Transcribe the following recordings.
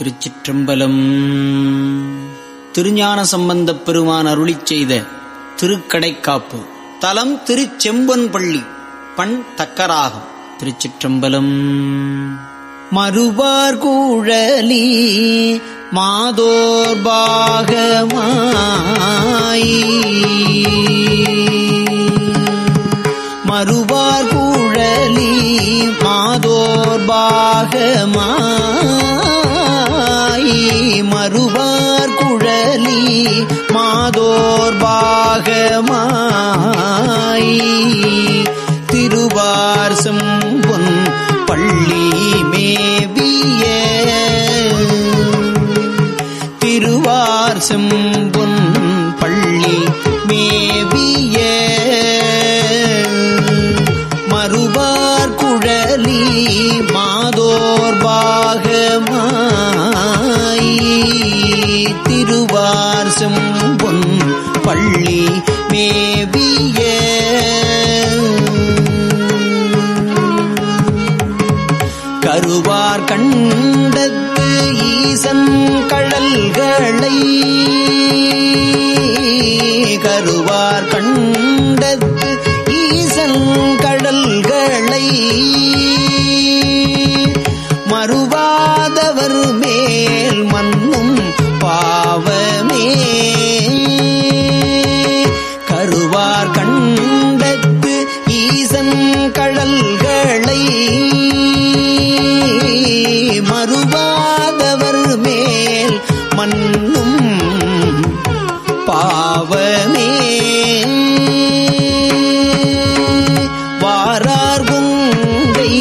திருச்சிற்றம்பலம். திருஞான சம்பந்தப் பெருமான் அருளி செய்த திருக்கடைக்காப்பு. தலம் திருச்செம்பன்பள்ளி பண் தக்கராகும். திருச்சிற்றம்பலம். மறுபார் கூழலி மாதோர் பாகமாய். மறுவார் கூழலி மாதோர் பாகமாய். மாதோர் பாகமாய். திருவார்சம் பொன் பள்ளி மேவிய. திருவார்சம் பொன் பள்ளி மேவிய. மறுவார் குழலி மாதோர் பாகமாய். திருவார்சம் பள்ளி மேவிய. கருவார் கண்டத்து ஈசன் கடல்களை மண்ணும் பாவமே. வாரார் உங்கை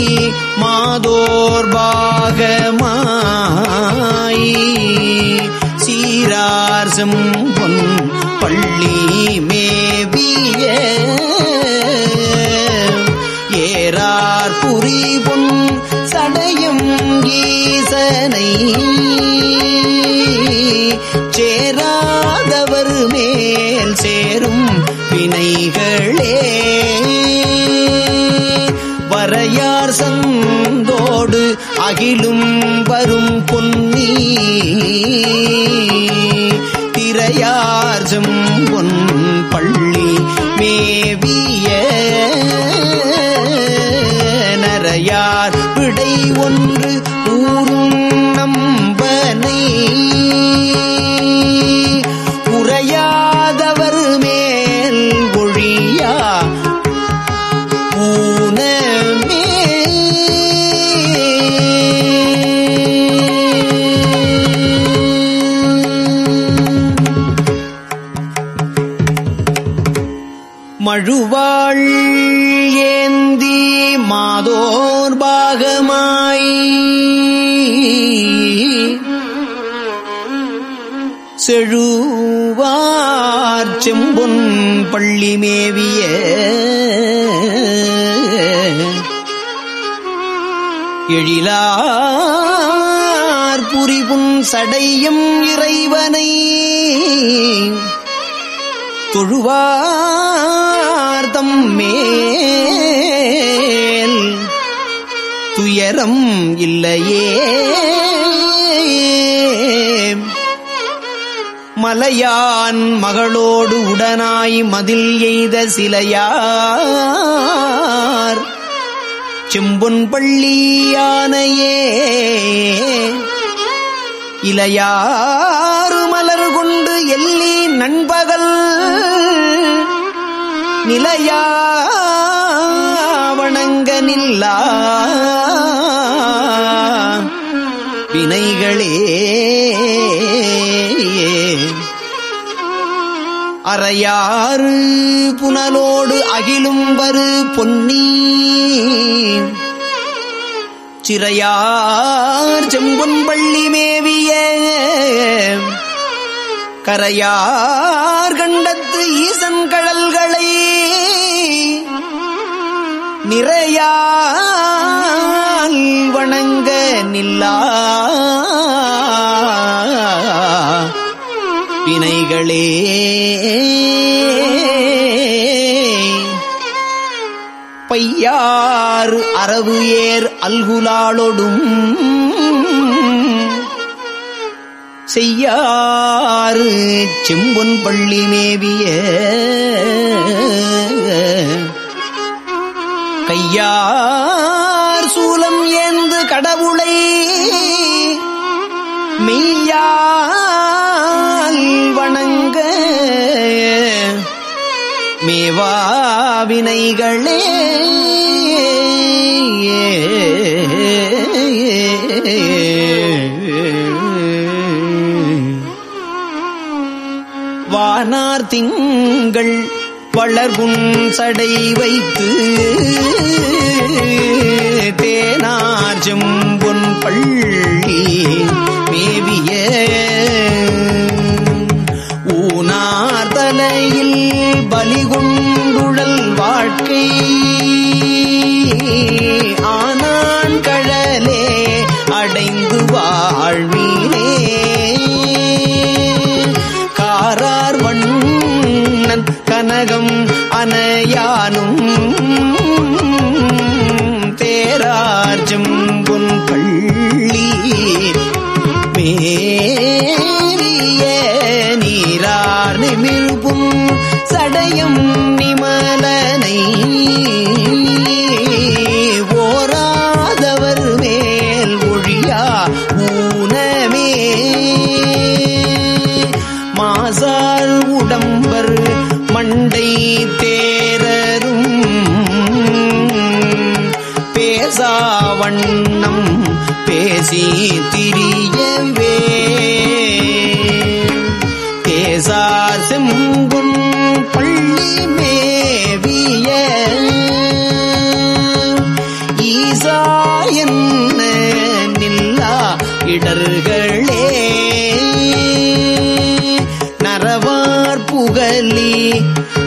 மாதோர் பாகமாய். சீரார் செம்பொன் பள்ளி மேவிய. ஏறார் புரிபொன் சடையும் ஈசனை மேல் சேரும் வினைகளே. வரையார் சந்தோடு அகிலும் வரும் பொன்னி திரையார் பொன் பள்ளி மேவிய மழுவாள் ஏந்தி மாதோர் பாகமாய். செழுவார் செம்பொன் பள்ளி மேவிய எழிலார் புரிவும் சடையும் இறைவனை. தொழுவார் மேல். துயரம் இல்லையே. மலையான் மகளோடு உடனாய் மதில் எய்த சிலையார். செம்பொன் பள்ளியானையே இலையார் மலர் எல்லி நண்பகல் நிலையாவணங்க நில்லா. வினைகளே. அறையாறு புனலோடு அகிலும் வரு பொன்னி சிறையார் செம்பொன் பள்ளி மேவிய கரையார் கண்டத்து ஈசன் கடல்களை நிறையால் வணங்க நில்லா. வினைகளே பையாறு அரவு ஏர் அல்குலாளொடும் செய்யாறு செம்பொன் பள்ளி மேவிய கையார் சூலம் ஏந்து கடவுளை மெய்யால் வணங்க மேவாவினைகளே திங்கள் வளர்குன் சடை வைத்து பேசி திரியவே தேசார் செம்புன் பள்ளி மேவிய ஈசா என்ன நில்லா இடர்களே. நரவார் புகலி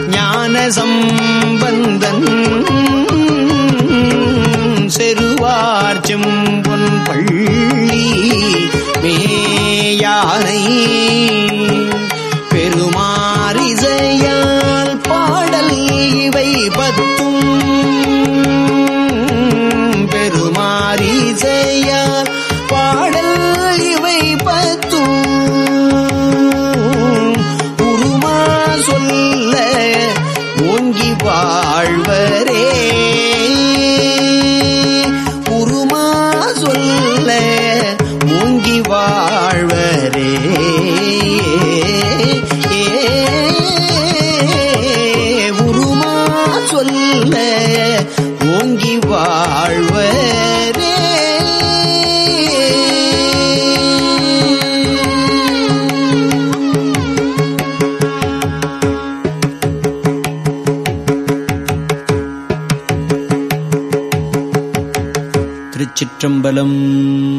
ஞான சம்பந்தன் செம்பொன் பள்ளி चम्बलम्।